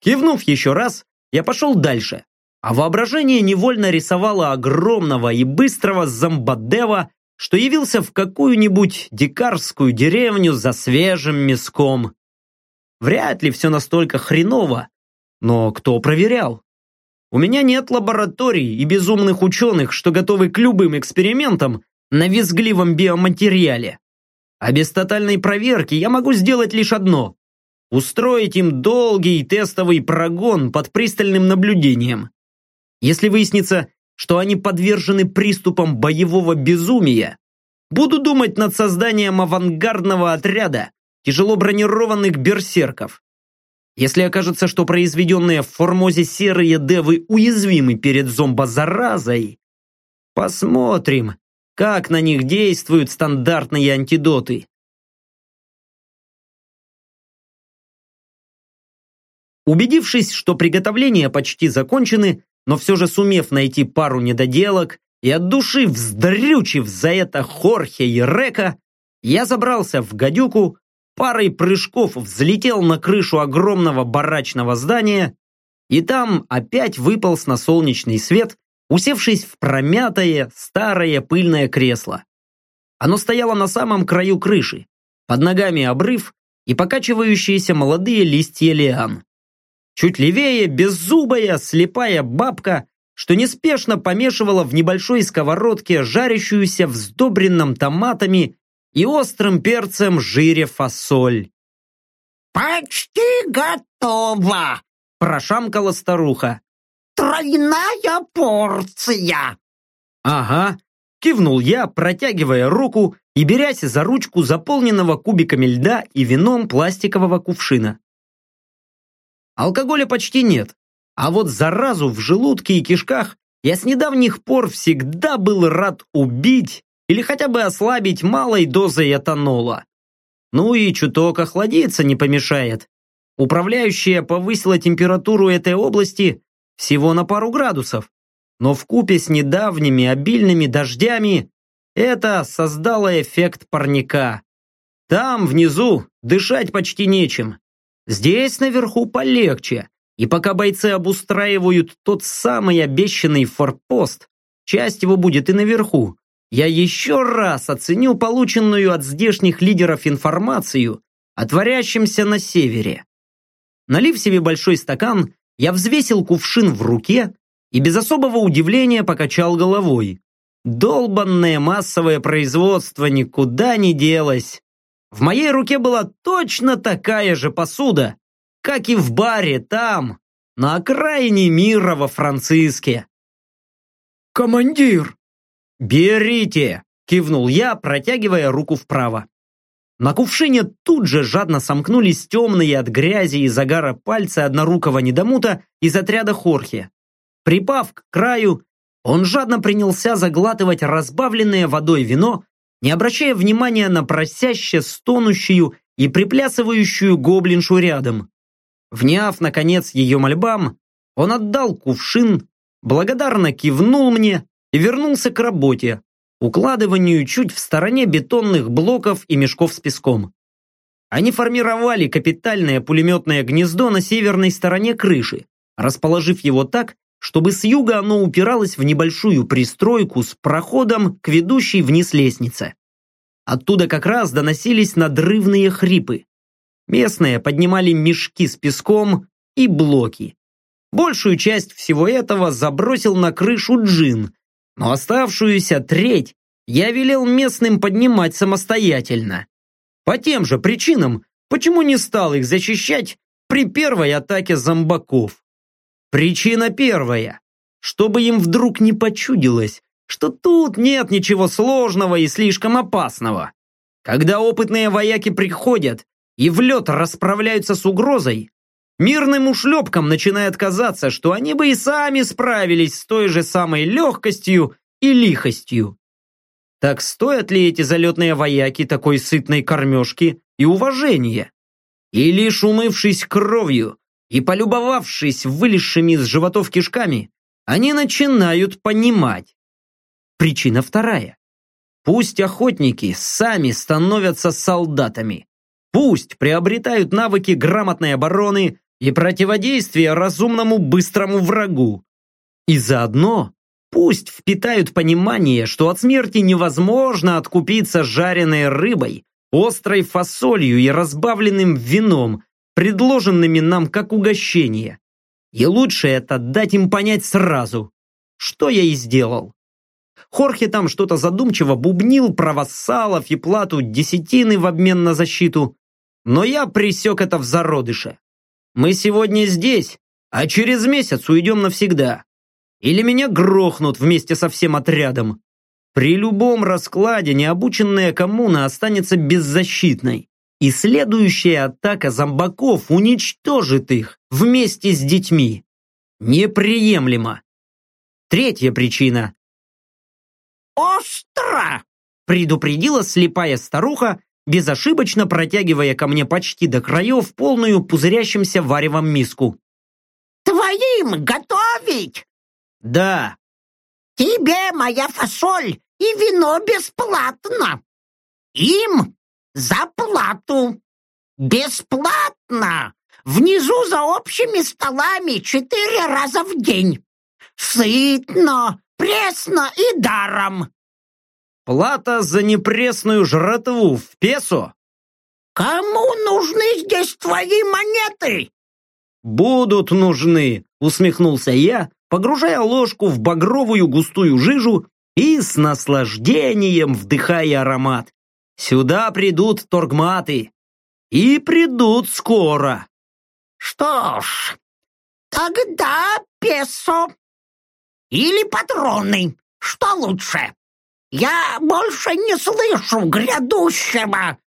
Кивнув еще раз, я пошел дальше, а воображение невольно рисовало огромного и быстрого зомбадева, что явился в какую-нибудь дикарскую деревню за свежим мяском. Вряд ли все настолько хреново, но кто проверял? У меня нет лабораторий и безумных ученых, что готовы к любым экспериментам на визгливом биоматериале. А без тотальной проверки я могу сделать лишь одно – устроить им долгий тестовый прогон под пристальным наблюдением. Если выяснится, что они подвержены приступам боевого безумия, буду думать над созданием авангардного отряда тяжело бронированных берсерков. Если окажется, что произведенные в Формозе серые девы уязвимы перед зомбозаразой, посмотрим, как на них действуют стандартные антидоты. Убедившись, что приготовления почти закончены, но все же сумев найти пару недоделок и от души вздрючив за это Хорхе и Река, я забрался в гадюку, парой прыжков взлетел на крышу огромного барачного здания и там опять выполз на солнечный свет, усевшись в промятое, старое пыльное кресло. Оно стояло на самом краю крыши, под ногами обрыв и покачивающиеся молодые листья лиан. Чуть левее беззубая, слепая бабка, что неспешно помешивала в небольшой сковородке жарящуюся в сдобренном томатами и острым перцем жире фасоль. «Почти готово!» – прошамкала старуха. «Тройная порция!» «Ага», – кивнул я, протягивая руку и берясь за ручку заполненного кубиками льда и вином пластикового кувшина. Алкоголя почти нет, а вот заразу в желудке и кишках я с недавних пор всегда был рад убить или хотя бы ослабить малой дозой этанола. Ну и чуток охладиться не помешает. Управляющая повысила температуру этой области всего на пару градусов, но в купе с недавними обильными дождями это создало эффект парника. Там, внизу, дышать почти нечем. Здесь, наверху, полегче. И пока бойцы обустраивают тот самый обещанный форпост, часть его будет и наверху, я еще раз оценю полученную от здешних лидеров информацию о творящемся на севере. Налив себе большой стакан, я взвесил кувшин в руке и без особого удивления покачал головой. Долбанное массовое производство никуда не делось. В моей руке была точно такая же посуда, как и в баре там, на окраине мира во Франциске. «Командир!» «Берите!» – кивнул я, протягивая руку вправо. На кувшине тут же жадно сомкнулись темные от грязи и загара пальцы однорукого недомута из отряда Хорхе. Припав к краю, он жадно принялся заглатывать разбавленное водой вино, не обращая внимания на просяще стонущую и приплясывающую гоблиншу рядом. Вняв, наконец, ее мольбам, он отдал кувшин, благодарно кивнул мне и вернулся к работе, укладыванию чуть в стороне бетонных блоков и мешков с песком. Они формировали капитальное пулеметное гнездо на северной стороне крыши, расположив его так, чтобы с юга оно упиралось в небольшую пристройку с проходом к ведущей вниз лестнице. Оттуда как раз доносились надрывные хрипы. Местные поднимали мешки с песком и блоки. Большую часть всего этого забросил на крышу джин, но оставшуюся треть я велел местным поднимать самостоятельно. По тем же причинам, почему не стал их защищать при первой атаке зомбаков. Причина первая. Чтобы им вдруг не почудилось, что тут нет ничего сложного и слишком опасного. Когда опытные вояки приходят и в лед расправляются с угрозой, Мирным ушлепкам начинает казаться, что они бы и сами справились с той же самой легкостью и лихостью. Так стоят ли эти залетные вояки такой сытной кормежки и уважения? И лишь умывшись кровью и полюбовавшись вылезшими из животов кишками, они начинают понимать. Причина вторая. Пусть охотники сами становятся солдатами. Пусть приобретают навыки грамотной обороны и противодействия разумному быстрому врагу. И заодно пусть впитают понимание, что от смерти невозможно откупиться жареной рыбой, острой фасолью и разбавленным вином, предложенными нам как угощение. И лучше это дать им понять сразу, что я и сделал. Хорхе там что-то задумчиво бубнил про вассалов и плату десятины в обмен на защиту, но я присек это в зародыше. Мы сегодня здесь, а через месяц уйдем навсегда. Или меня грохнут вместе со всем отрядом. При любом раскладе необученная коммуна останется беззащитной, и следующая атака зомбаков уничтожит их вместе с детьми. Неприемлемо. Третья причина. «Остро!» – предупредила слепая старуха, безошибочно протягивая ко мне почти до краев полную пузырящимся варевом миску. «Твоим готовить?» «Да». «Тебе моя фасоль и вино бесплатно. Им за плату. Бесплатно. Внизу за общими столами четыре раза в день. Сытно, пресно и даром. Плата за непресную жратву в песо? Кому нужны здесь твои монеты? Будут нужны, усмехнулся я, погружая ложку в багровую густую жижу и с наслаждением вдыхая аромат. Сюда придут торгматы. И придут скоро. Что ж, тогда песо. Или патроны. Что лучше? Я больше не слышу грядущего.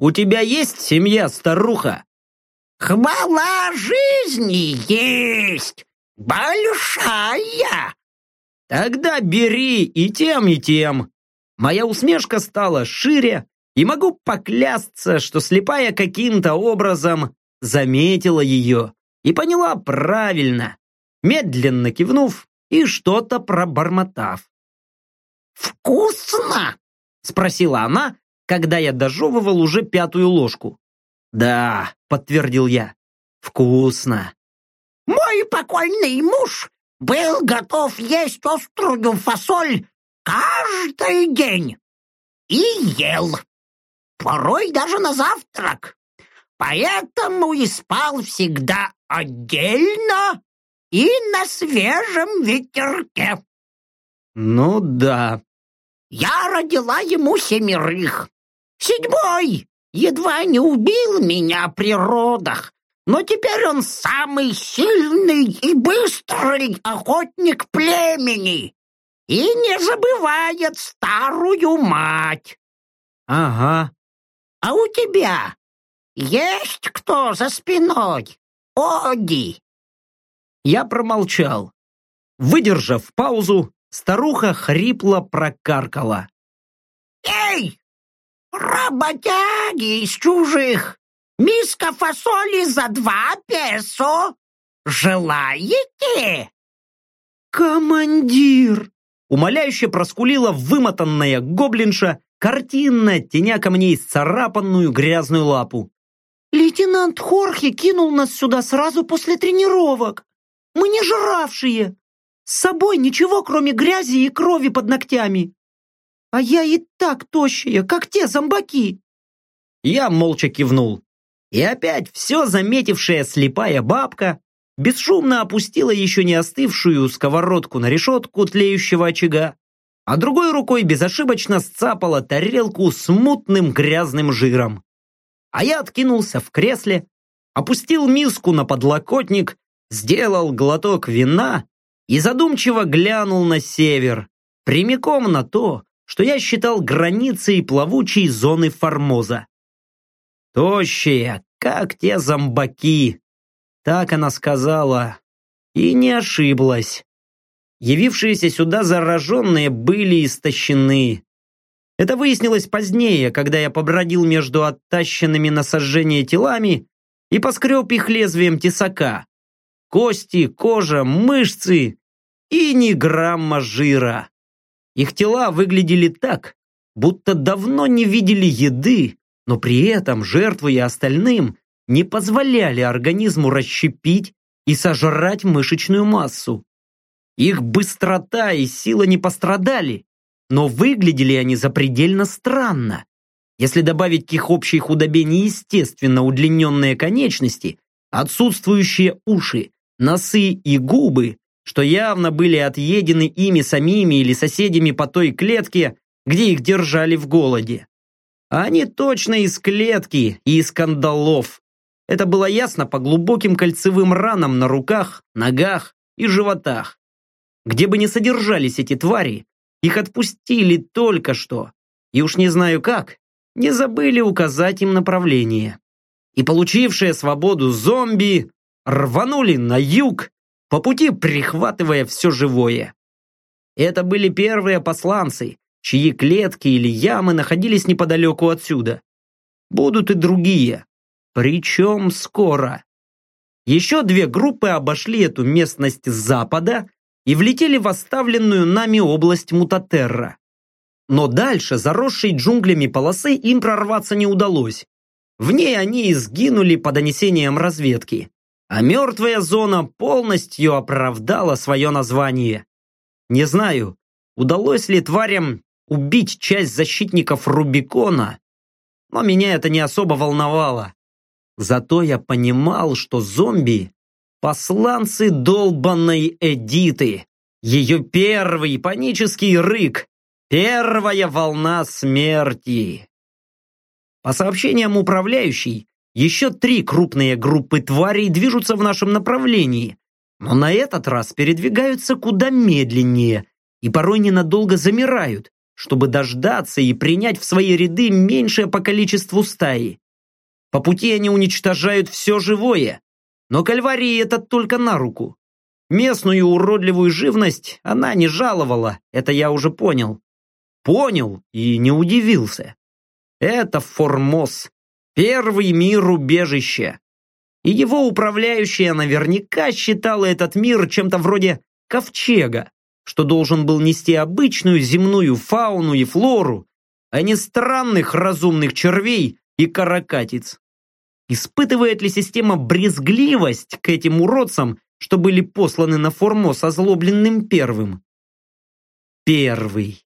У тебя есть семья, старуха? Хвала жизни есть. Большая. Тогда бери и тем, и тем. Моя усмешка стала шире, и могу поклясться, что слепая каким-то образом заметила ее и поняла правильно, медленно кивнув и что-то пробормотав. «Вкусно!» — спросила она, когда я дожевывал уже пятую ложку. «Да», — подтвердил я, — «вкусно». «Мой покойный муж был готов есть острую фасоль каждый день и ел, порой даже на завтрак, поэтому и спал всегда отдельно и на свежем ветерке». «Ну да», я родила ему семерых. Седьмой едва не убил меня при родах, но теперь он самый сильный и быстрый охотник племени и не забывает старую мать. Ага. А у тебя есть кто за спиной? Оди. Я промолчал. Выдержав паузу, Старуха хрипло прокаркала. «Эй, работяги из чужих! Миска фасоли за два песо! Желаете?» «Командир!» Умоляюще проскулила вымотанная гоблинша, картинно теня ко мне исцарапанную грязную лапу. «Лейтенант Хорхе кинул нас сюда сразу после тренировок. Мы не жравшие. С собой ничего, кроме грязи и крови под ногтями. А я и так тощая, как те зомбаки. Я молча кивнул. И опять все заметившая слепая бабка бесшумно опустила еще не остывшую сковородку на решетку тлеющего очага, а другой рукой безошибочно сцапала тарелку с мутным грязным жиром. А я откинулся в кресле, опустил миску на подлокотник, сделал глоток вина и задумчиво глянул на север, прямиком на то, что я считал границей плавучей зоны Формоза. Тощие, как те зомбаки. Так она сказала. И не ошиблась. Явившиеся сюда зараженные были истощены. Это выяснилось позднее, когда я побродил между оттащенными на сожжение телами и поскреб их лезвием тесака. Кости, кожа, мышцы И ни грамма жира. Их тела выглядели так, будто давно не видели еды, но при этом жертвы и остальным не позволяли организму расщепить и сожрать мышечную массу. Их быстрота и сила не пострадали, но выглядели они запредельно странно. Если добавить к их общей худобе неестественно удлиненные конечности, отсутствующие уши, носы и губы, что явно были отъедены ими самими или соседями по той клетке, где их держали в голоде. Они точно из клетки и из кандалов. Это было ясно по глубоким кольцевым ранам на руках, ногах и животах. Где бы ни содержались эти твари, их отпустили только что. И уж не знаю как, не забыли указать им направление. И получившие свободу зомби рванули на юг, по пути прихватывая все живое. Это были первые посланцы, чьи клетки или ямы находились неподалеку отсюда. Будут и другие, причем скоро. Еще две группы обошли эту местность с запада и влетели в оставленную нами область Мутатерра. Но дальше, заросшей джунглями полосы, им прорваться не удалось. В ней они и сгинули по донесениям разведки. А мертвая зона полностью оправдала свое название. Не знаю, удалось ли тварям убить часть защитников Рубикона, но меня это не особо волновало. Зато я понимал, что зомби – посланцы долбанной Эдиты, ее первый панический рык, первая волна смерти. По сообщениям управляющей, еще три крупные группы тварей движутся в нашем направлении, но на этот раз передвигаются куда медленнее и порой ненадолго замирают, чтобы дождаться и принять в свои ряды меньшее по количеству стаи. По пути они уничтожают все живое, но кальварии это только на руку. Местную уродливую живность она не жаловала, это я уже понял. Понял и не удивился. Это Формоз, первый мир убежища. И его управляющая наверняка считала этот мир чем-то вроде ковчега, что должен был нести обычную земную фауну и флору, а не странных разумных червей и каракатиц. Испытывает ли система брезгливость к этим уродцам, что были посланы на Формоз озлобленным первым? Первый.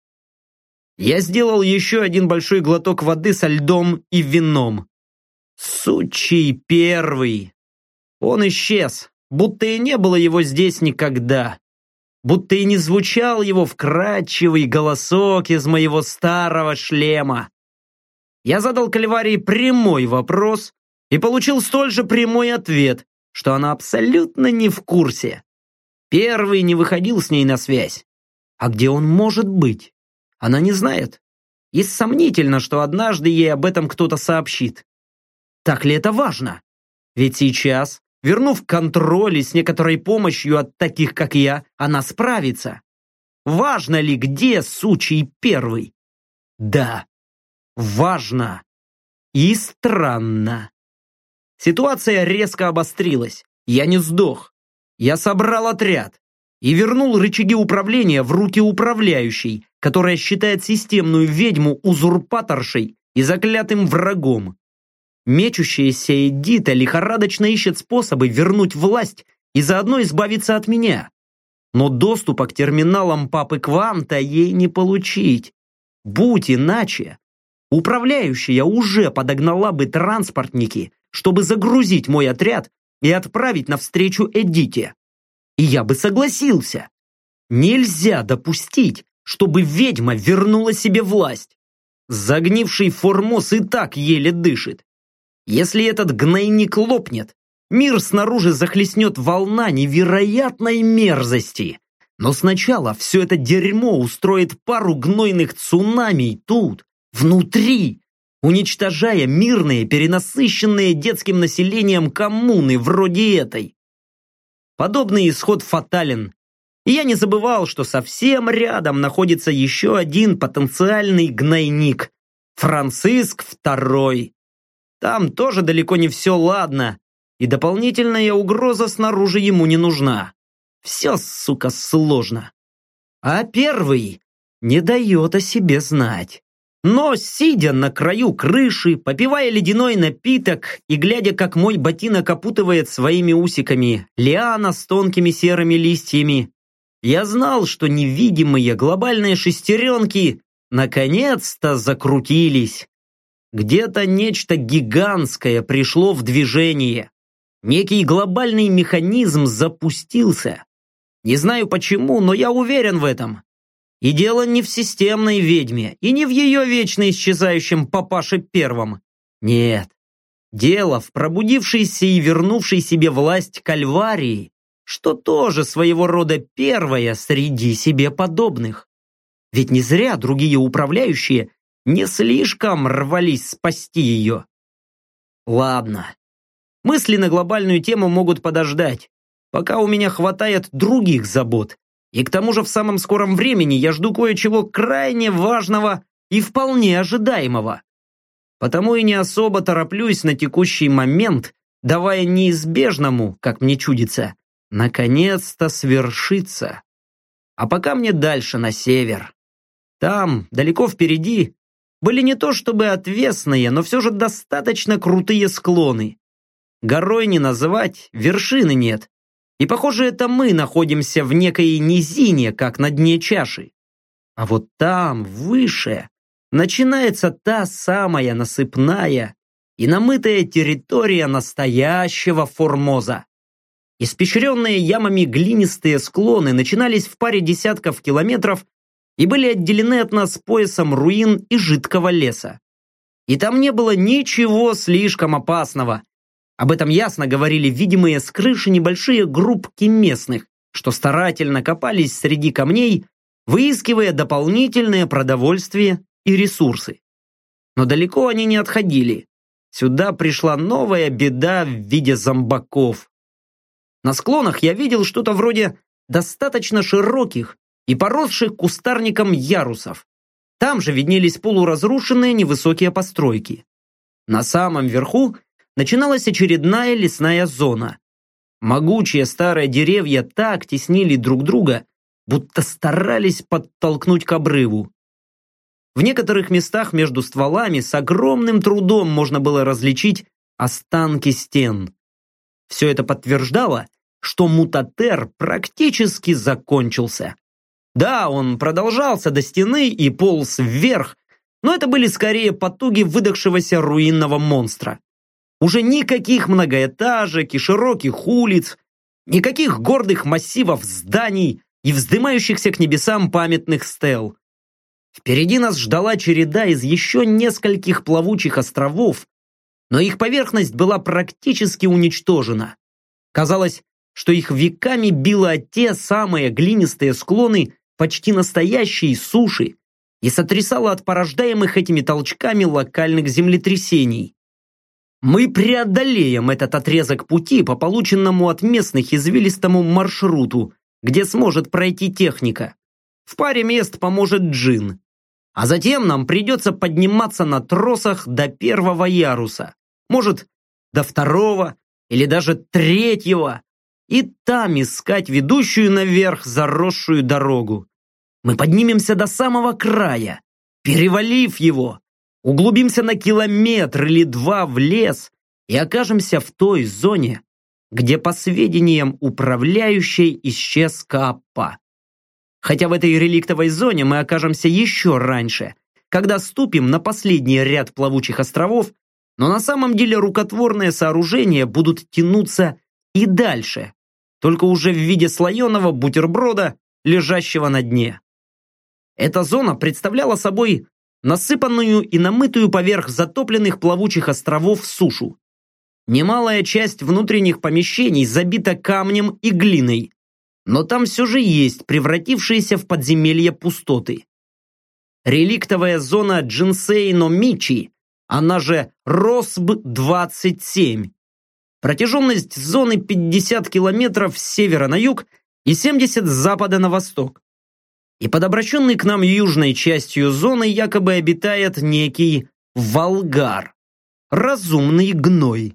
Я сделал еще один большой глоток воды со льдом и вином. Сучий первый. Он исчез, будто и не было его здесь никогда будто и не звучал его вкрадчивый голосок из моего старого шлема. Я задал Кальварии прямой вопрос и получил столь же прямой ответ, что она абсолютно не в курсе. Первый не выходил с ней на связь. А где он может быть? Она не знает. И сомнительно, что однажды ей об этом кто-то сообщит. Так ли это важно? Ведь сейчас Вернув контроль и с некоторой помощью от таких, как я, она справится. Важно ли, где сучий первый? Да, важно. И странно. Ситуация резко обострилась. Я не сдох. Я собрал отряд и вернул рычаги управления в руки управляющей, которая считает системную ведьму узурпаторшей и заклятым врагом. Мечущаяся Эдита лихорадочно ищет способы вернуть власть и заодно избавиться от меня. Но доступа к терминалам Папы Кванта ей не получить. Будь иначе, управляющая уже подогнала бы транспортники, чтобы загрузить мой отряд и отправить навстречу Эдите. И я бы согласился. Нельзя допустить, чтобы ведьма вернула себе власть. Загнивший Формос и так еле дышит. Если этот гнойник лопнет, мир снаружи захлестнет волна невероятной мерзости. Но сначала все это дерьмо устроит пару гнойных цунами тут, внутри, уничтожая мирные, перенасыщенные детским населением коммуны вроде этой. Подобный исход фатален. И я не забывал, что совсем рядом находится еще один потенциальный гнойник – Франциск II. Там тоже далеко не все ладно, и дополнительная угроза снаружи ему не нужна. Все, сука, сложно. А первый не дает о себе знать. Но, сидя на краю крыши, попивая ледяной напиток и глядя, как мой ботинок опутывает своими усиками лиана с тонкими серыми листьями, я знал, что невидимые глобальные шестеренки наконец-то закрутились. Где-то нечто гигантское пришло в движение. Некий глобальный механизм запустился. Не знаю почему, но я уверен в этом. И дело не в системной ведьме, и не в ее вечно исчезающем папаше первом. Нет. Дело в пробудившейся и вернувшей себе власть Кальварии, что тоже своего рода первая среди себе подобных. Ведь не зря другие управляющие не слишком рвались спасти ее. Ладно. Мысли на глобальную тему могут подождать, пока у меня хватает других забот, и к тому же в самом скором времени я жду кое-чего крайне важного и вполне ожидаемого. Потому и не особо тороплюсь на текущий момент, давая неизбежному, как мне чудится, наконец-то свершиться. А пока мне дальше на север. Там, далеко впереди, были не то чтобы отвесные, но все же достаточно крутые склоны. Горой не называть, вершины нет. И похоже, это мы находимся в некой низине, как на дне чаши. А вот там, выше, начинается та самая насыпная и намытая территория настоящего Формоза. Испещренные ямами глинистые склоны начинались в паре десятков километров и были отделены от нас поясом руин и жидкого леса. И там не было ничего слишком опасного, об этом ясно говорили видимые с крыши небольшие группки местных, что старательно копались среди камней, выискивая дополнительное продовольствие и ресурсы. Но далеко они не отходили. Сюда пришла новая беда в виде зомбаков. На склонах я видел что-то вроде достаточно широких и поросших кустарником ярусов. Там же виднелись полуразрушенные невысокие постройки. На самом верху начиналась очередная лесная зона. Могучие старые деревья так теснили друг друга, будто старались подтолкнуть к обрыву. В некоторых местах между стволами с огромным трудом можно было различить останки стен. Все это подтверждало, что мутатер практически закончился. Да, он продолжался до стены и полз вверх, но это были скорее потуги выдохшегося руинного монстра. Уже никаких многоэтажек и широких улиц, никаких гордых массивов зданий и вздымающихся к небесам памятных стел. Впереди нас ждала череда из еще нескольких плавучих островов, но их поверхность была практически уничтожена. Казалось, что их веками било те самые глинистые склоны почти настоящей суши и сотрясало от порождаемых этими толчками локальных землетрясений. Мы преодолеем этот отрезок пути по полученному от местных извилистому маршруту, где сможет пройти техника. В паре мест поможет Джин. А затем нам придется подниматься на тросах до первого яруса. Может, до второго или даже третьего. И там искать ведущую наверх заросшую дорогу. Мы поднимемся до самого края, перевалив его, углубимся на километр или два в лес и окажемся в той зоне, где, по сведениям управляющей, исчез Каппа. Хотя в этой реликтовой зоне мы окажемся еще раньше, когда ступим на последний ряд плавучих островов, но на самом деле рукотворные сооружения будут тянуться и дальше, только уже в виде слоеного бутерброда, лежащего на дне. Эта зона представляла собой насыпанную и намытую поверх затопленных плавучих островов сушу. Немалая часть внутренних помещений забита камнем и глиной, но там все же есть превратившиеся в подземелье пустоты. Реликтовая зона Джинсейно-Мичи, она же Росб-27. Протяженность зоны 50 километров с севера на юг и 70 с запада на восток и под обращенной к нам южной частью зоны якобы обитает некий Волгар, разумный гной.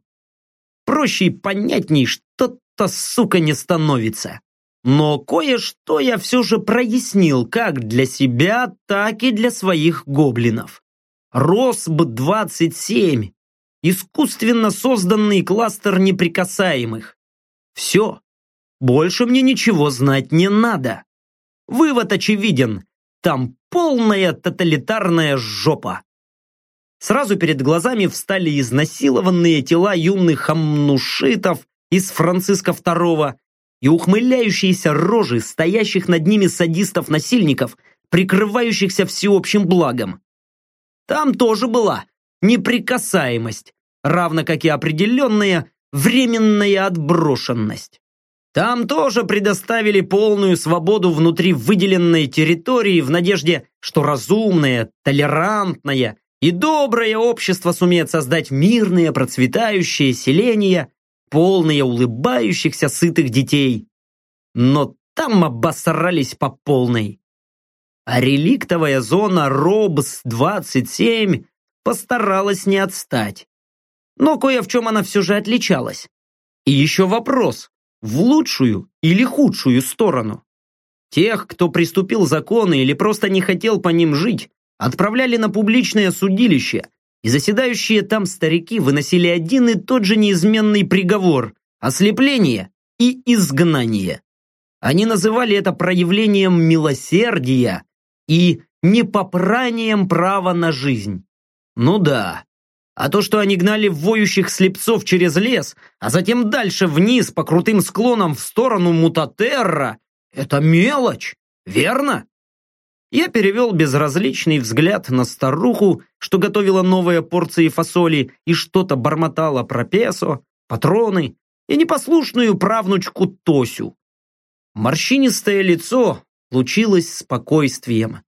Проще и понятней что-то, сука, не становится. но кое-что я все же прояснил как для себя, так и для своих гоблинов. РОСБ-27 – искусственно созданный кластер неприкасаемых. Все. Больше мне ничего знать не надо. Вывод очевиден. Там полная тоталитарная жопа. Сразу перед глазами встали изнасилованные тела юных хамнушитов из Франциска II и ухмыляющиеся рожи стоящих над ними садистов-насильников, прикрывающихся всеобщим благом. Там тоже была неприкасаемость, равно как и определенная временная отброшенность. Там тоже предоставили полную свободу внутри выделенной территории в надежде, что разумное, толерантное и доброе общество сумеет создать мирные, процветающие селения, полные улыбающихся сытых детей. Но там обосрались по полной. А реликтовая зона РОБС-27 постаралась не отстать. Но кое в чем она все же отличалась. И еще вопрос, в лучшую или худшую сторону. Тех, кто приступил законы или просто не хотел по ним жить, отправляли на публичное судилище, и заседающие там старики выносили один и тот же неизменный приговор – ослепление и изгнание. Они называли это проявлением милосердия и непопранием права на жизнь. Ну да, а то, что они гнали воющих слепцов через лес, а затем дальше вниз по крутым склонам в сторону Мутатерра, это мелочь, верно? Я перевел безразличный взгляд на старуху, что готовила новые порции фасоли и что-то бормотала про песо, патроны и непослушную правнучку Тосю. Морщинистое лицо лучилось спокойствием.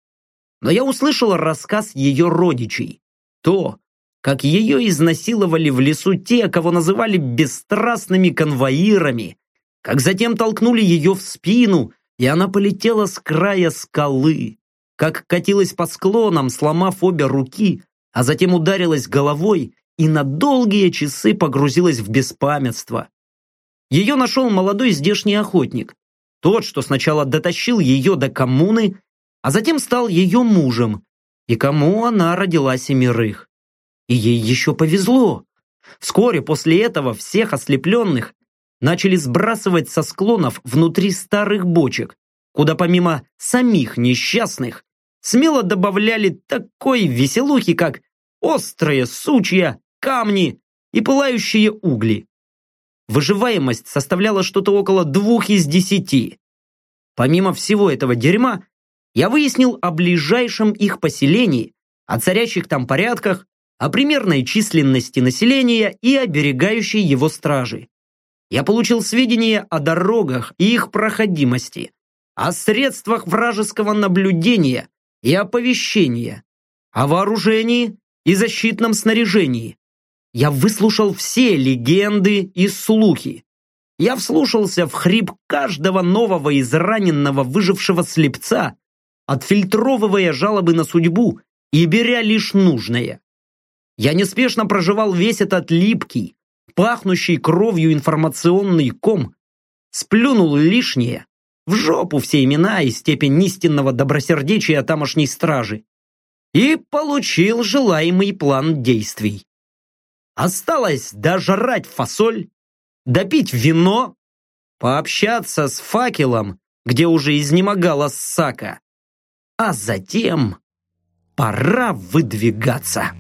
Но я услышал рассказ ее родичей. То, как ее изнасиловали в лесу те, кого называли бесстрастными конвоирами, как затем толкнули ее в спину, и она полетела с края скалы, как катилась по склонам, сломав обе руки, а затем ударилась головой и на долгие часы погрузилась в беспамятство. Ее нашел молодой здешний охотник, тот, что сначала дотащил ее до коммуны, а затем стал ее мужем, и кому она родила семерых. И ей еще повезло. Вскоре после этого всех ослепленных начали сбрасывать со склонов внутри старых бочек, куда помимо самих несчастных смело добавляли такой веселухи, как острые сучья, камни и пылающие угли. Выживаемость составляла что-то около двух из десяти. Помимо всего этого дерьма, я выяснил о ближайшем их поселении, о царящих там порядках, о примерной численности населения и оберегающей его стражи. Я получил сведения о дорогах и их проходимости, о средствах вражеского наблюдения и оповещения, о вооружении и защитном снаряжении. Я выслушал все легенды и слухи. Я вслушался в хрип каждого нового израненного выжившего слепца, отфильтровывая жалобы на судьбу и беря лишь нужное. Я неспешно проживал весь этот липкий, пахнущий кровью информационный ком, сплюнул лишнее, в жопу все имена и степень истинного добросердечия тамошней стражи и получил желаемый план действий. Осталось дожрать фасоль, допить вино, пообщаться с факелом, где уже изнемогала Сака, а затем пора выдвигаться.